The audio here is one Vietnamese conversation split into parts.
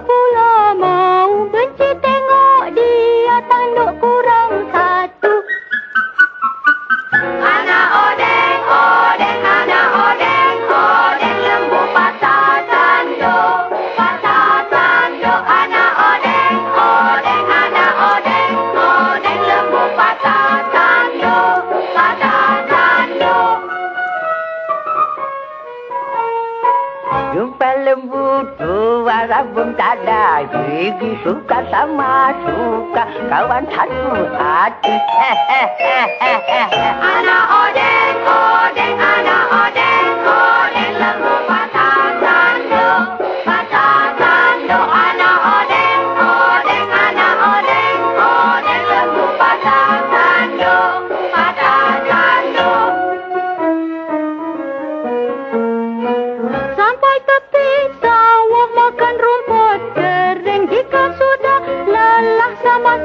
不要 lembu tu warabum tada gigi suka sama suka kawan satu hati anak ode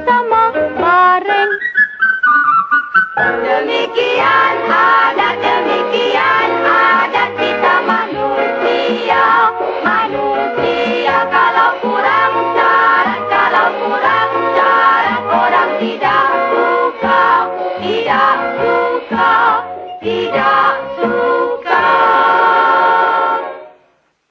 sama-sama bareng Demikian